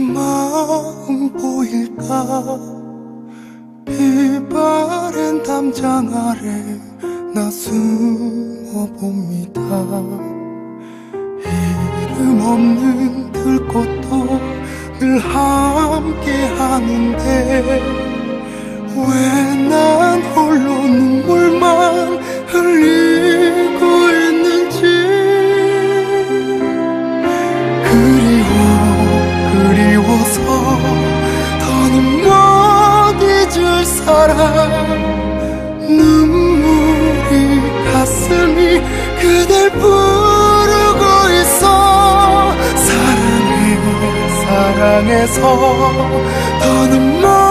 마음 보일까? 비바랜 담장 아래 나 숨어봅니다. 이름 없는 들꽃도 늘 함께 하는데 왜 난 홀로 눈 사람 눈물이 가슴이 그댈 부르고 있어. 사랑해 사랑해서 더는 못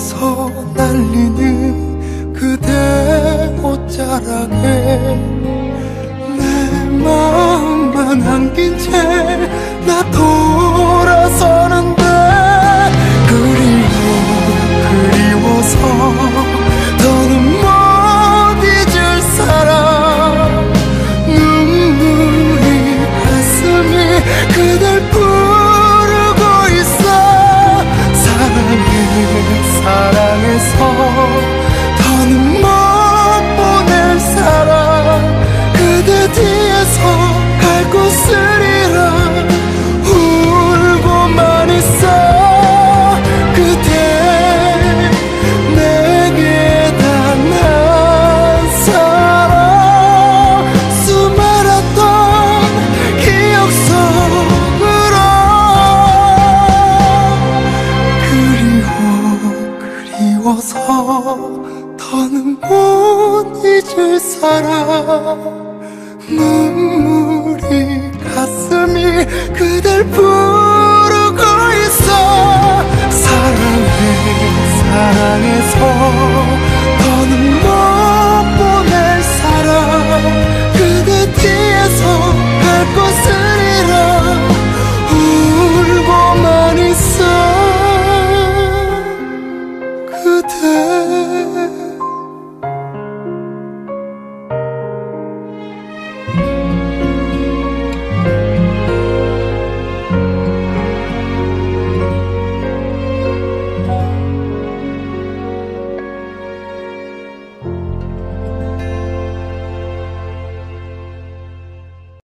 서 날리는 그대 옷자락에 내 마음만 안긴 채나돌 더는 못 잊을 사람. 눈물이 가슴이 그댈 부르고 있어. 사랑해 사랑해서